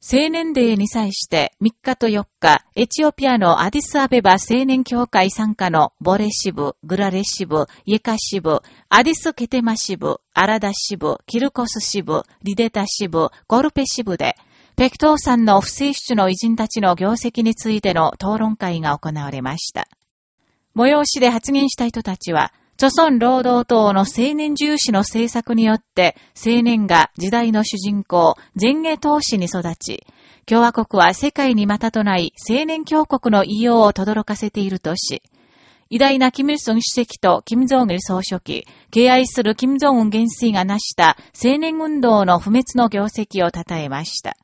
青年デーに際して3日と4日、エチオピアのアディスアベバ青年協会傘下のボレ支部、グラレ支部、イエカ支部、アディスケテマ支部、アラダ支部、キルコス支部、リデタ支部、ゴルペ支部で、ペクトゥ山の不世出の偉人たちの業績についての討論会が行われました。催しで発言した人たちは、朝鮮労働党の青年重視の政策によって、青年が時代の主人公、前衛闘士に育ち、共和国は世界にまたとない青年強国の異様を轟かせているとし、偉大なキム・イルソン主席とキム・ジョン・イル総書記、敬愛するキム・ジョン・ウン元帥が成した青年運動の不滅の業績を称えました。